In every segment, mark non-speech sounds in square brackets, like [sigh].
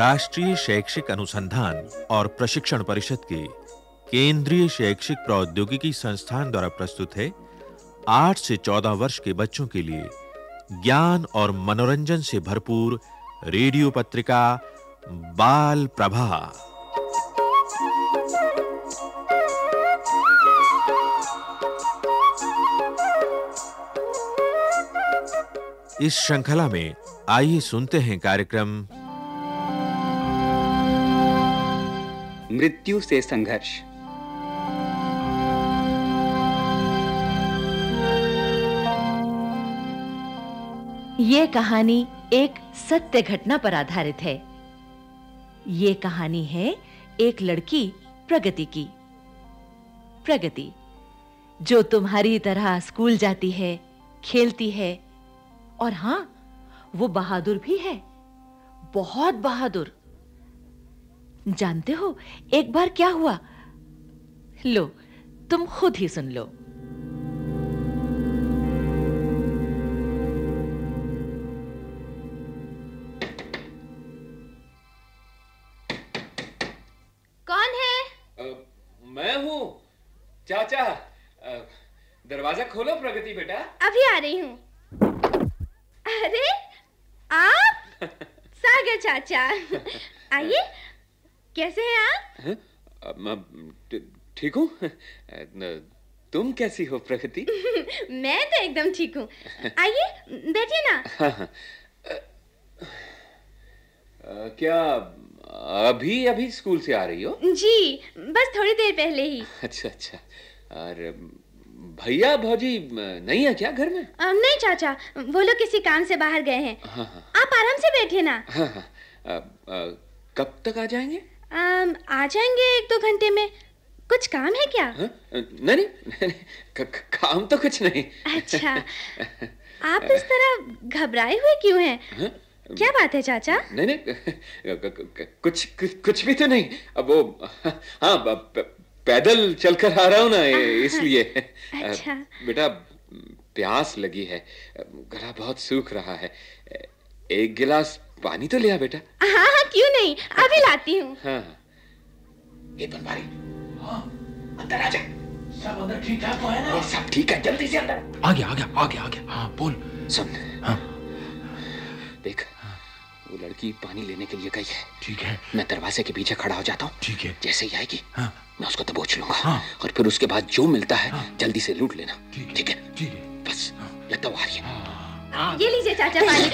राष्ट्रीय शैक्षिक अनुसंधान और प्रशिक्षण परिषद के केंद्रीय शैक्षिक प्रौद्योगिकी संस्थान द्वारा प्रस्तुत है। 8 से 14 वर्ष के बच्चों के लिए ज्ञान और मनोरंजन से भरपूर रेडियो पत्रिका, बाल प्रभा इस श्रृंखला में आइए सुनते हैं कार्यक्रम मृत्यु से संघर्ष। ये कहानी एक सत्य घटना पर आधारित है। ये कहानी है एक लड़की प्रगति की। प्रगति, जो तुम्हारी तरह स्कूल जाती है, खेलती है, और हाँ, वो बहादुर भी है। बहुत बहादुर। जानते हो एक बार क्या हुआ? लो तुम खुद ही सुन लो। कौन है? अ, मैं हूँ। चाचा दरवाज़ा खोलो प्रगति बेटा। अभी आ रही हूँ। अरे आप? [laughs] सागर चाचा आइए। कैसे हैं आप? हैं? मैं ठीक हूँ। तुम कैसी हो प्रगति? [laughs] मैं तो एकदम ठीक हूँ। आइए बैठिए ना। [laughs] हाँ, हाँ। क्या अभी अभी स्कूल से आ रही हो? जी बस थोड़ी देर पहले ही। अच्छा अच्छा। और भैया भौजी नहीं है क्या घर में? अम, नहीं चाचा वो लोग किसी काम से बाहर गए हैं। हाँ हाँ। आप आराम से बैठिए ना। हाँ हाँ। अ, अ, कब तक आ जाएँगे? अम, आ जाएँगे एक दो घंटे में। कुछ काम है क्या? नहीं नहीं नहीं, क- काम तो कुछ नहीं। अच्छा। [laughs] आप इस तरह घबराए हुए क्यों हैं? हाँ? क्या बात है चाचा? नहीं नहीं कुछ कुछ भी तो नहीं। अब वो हाँ पैदल चलकर आ रहा हूँ ना इसलिए। अच्छा। बेटा प्यास लगी है गला बहुत सूख रहा है। एक गिलास पानी तो लिया बेटा। हाँ हाँ क्यों नहीं? अभी लाती हूँ। हाँ हाँ। ये बनवारी हाँ अंदर आ जा। सब अंदर ठीक ठाक तो है ना? सब ठीक है। जल्दी से अंदर। आ गया आ गया आ गया आ गया। हाँ बोल। सुन। हाँ। देख वो लड़की पानी लेने के लिए गई है। ठीक है। मैं दरवाजे के पीछे खड़ा हो जाता हूँ। ठीक है। जैसे ही आएगी हाँ। मैं उसको दबोच लूँगा। हाँ। और फिर उसके बाद जो मिलता है हाँ। जल्दी से लूट लेना। ठीक है। ठीक है? बस लगता वो आ रही है। ये लीजिए चाचा पानी।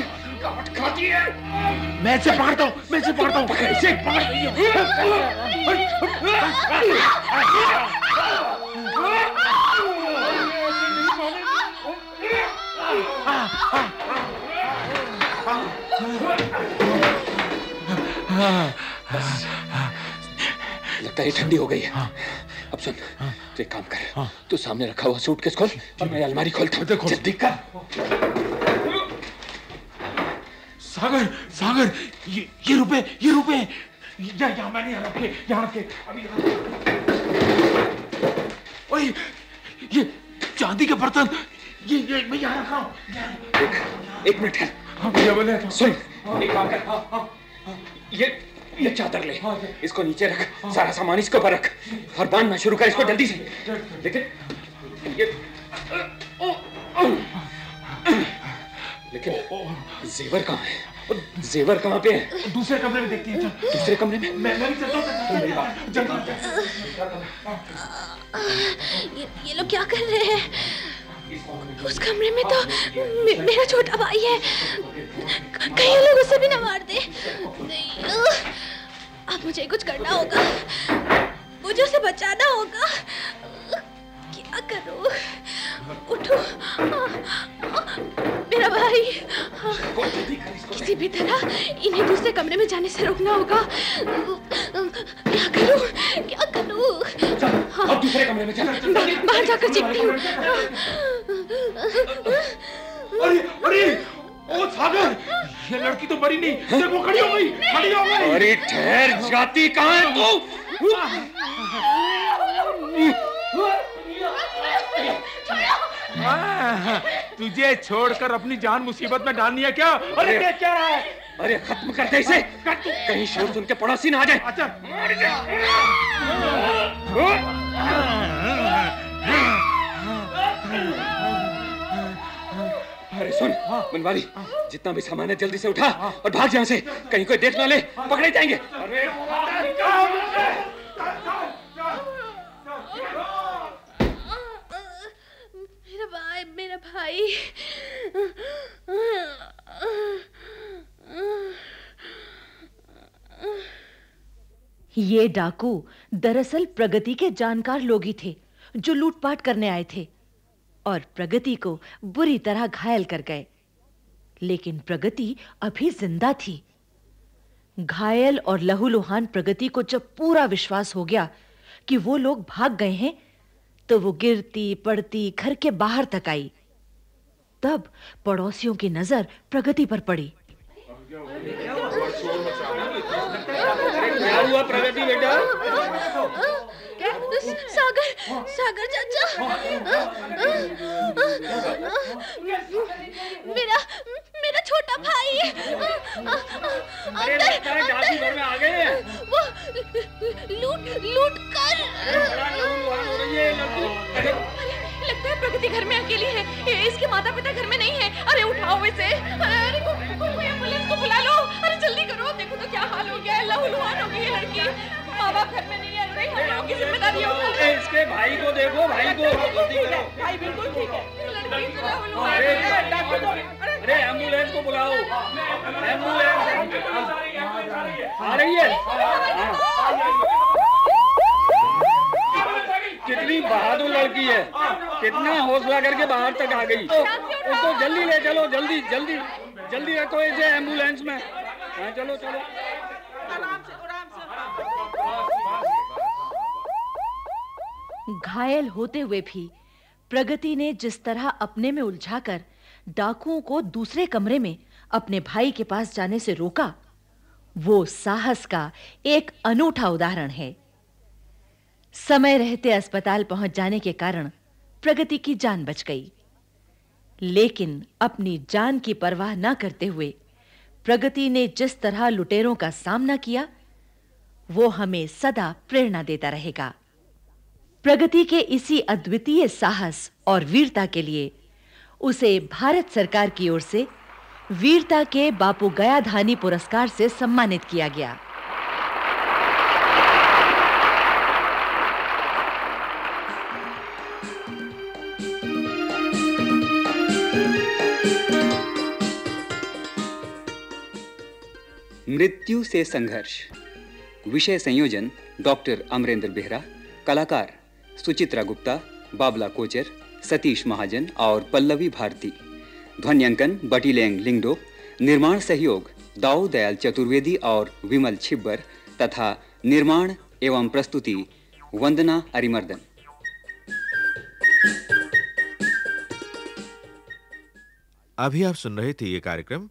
[laughs] मैं इसे पकड़ता हूँ मैं इसे पकड़ता हूँ इसे पकड़ लगता है ठंडी हो गई है। अब सुन तो एक काम कर। तू सामने रखा हुआ सूटकेस खोल और मैं अलमारी खोलता हूँ देखो। जल्दी कर। सागर सागर ये ये रुपए ये रुपए। यहाँ यहाँ मैंने यहाँ रखे यहाँ रखे अभी ओए ये चांदी के बर्तन ये ये मैं यहाँ रखा हूँ। एक एक मिनट है। हाँ भैया बोले। सुन। एक काम कर। हाँ, हाँ, हाँ, ये ये चादर ले। इसको नीचे रख सारा सामान इसके ऊपर रख। और बांधना शुरू कर इसको जल्दी से। लेकिन ये लेकिन जेवर कहाँ है? जेवर कहाँ पे है? दूसरे कमरे में देखती है चल। दूसरे कमरे में? मैं मैं भी चलता हूँ जल्दी ये, ये लोग क्या कर रहे हैं? उस कमरे में तो मे, मेरा छोटा भाई है। कहीं लोग उसे भी ना मार दे। नहीं। अब मुझे कुछ करना होगा। मुझे उसे बचाना होगा। क्या करूँ? उठो। मेरा भाई। किसी भी तरह इन्हें दूसरे कमरे में जाने से रोकना होगा। क्या करूँ? क्या करूँ? अब दूसरे कमरे में चल बाहर जाकर चिपती हूँ अरे अरे ओ सागर! ये लड़की तो बड़ी नहीं। देखो खड़ी हो गई खड़ी हो गई। अरे ठहर जाती कहाँ है तू? तुझे छोड़कर अपनी जान मुसीबत में डालनी है क्या? अरे अरे- क्या रहा है। अरे खत्म कर दे इसे। कहीं शोर सुन के पड़ोसी ना आ जाए। अच्छा। सुन बनवारी जितना भी सामान है जल्दी से उठा और भाग यहाँ से। कहीं कोई देख ना ले पकड़े जाएँगे। मेरा भाई मेरा भाई। ये डाकू दरअसल प्रगति के जानकार लोग ही थे जो लूटपाट करने आए थे। और प्रगति को बुरी तरह घायल कर गए। लेकिन प्रगति अभी ज़िंदा थी। घायल और लहूलुहान प्रगति को जब पूरा विश्वास हो गया कि वो लोग भाग गए हैं तो वो गिरती, पड़ती, घर के बाहर तक आई। तब पड़ोसियों की नज़र प्रगति पर पड़ी। क्या हुआ प्रगति बेटा? सागर सागर चाचा। मेरा मेरा छोटा भाई। है डाकू घर में आ गए वो लूट लूट कर। हो है लगता है प्रगति घर में अकेली है। इसके माता पिता घर में नहीं है। अरे उठाओ इसे। अरे अरे इसके भाई को देखो भाई को भाई बिल्कुल ठीक है। तो अरे अरे एंबुलेंस को बुलाओ। एंबुलेंस आ रही है। हाँ। कितनी बहादुर लड़की है। कितना हौसला करके बाहर तक आ गई। तो, उसको जल्दी ले चलो जल्दी जल्दी जल्दी रखो इसे एंबुलेंस में। हाँ चलो चलो। घायल होते हुए भी। प्रगति ने जिस तरह अपने में उलझाकर डाकुओं को दूसरे कमरे में अपने भाई के पास जाने से रोका, वो साहस का एक अनूठा उदाहरण है। समय रहते अस्पताल पहुँच जाने के कारण प्रगति की जान बच गई। लेकिन अपनी जान की परवाह न करते हुए प्रगति ने जिस तरह लुटेरों का सामना किया, वो हमें सदा प्रेरणा देता रहेगा। प्रगति के इसी अद्वितीय साहस और वीरता के लिए उसे भारत सरकार की ओर से वीरता के बापू गयाधानी पुरस्कार से सम्मानित किया गया। मृत्यु से संघर्ष। विषय संयोजन डॉक्टर अमरेंद्र बेहरा, कलाकार सुचित्रा गुप्ता बाबला कोचर सतीश महाजन और पल्लवी भारती ध्वन्यांकन बटीलेंग लिंगडो निर्माण सहयोग दाऊ दयाल चतुर्वेदी और विमल छिब्बर तथा निर्माण एवं प्रस्तुति, वंदना अरिमर्दन। अभी आप सुन रहे थे ये कार्यक्रम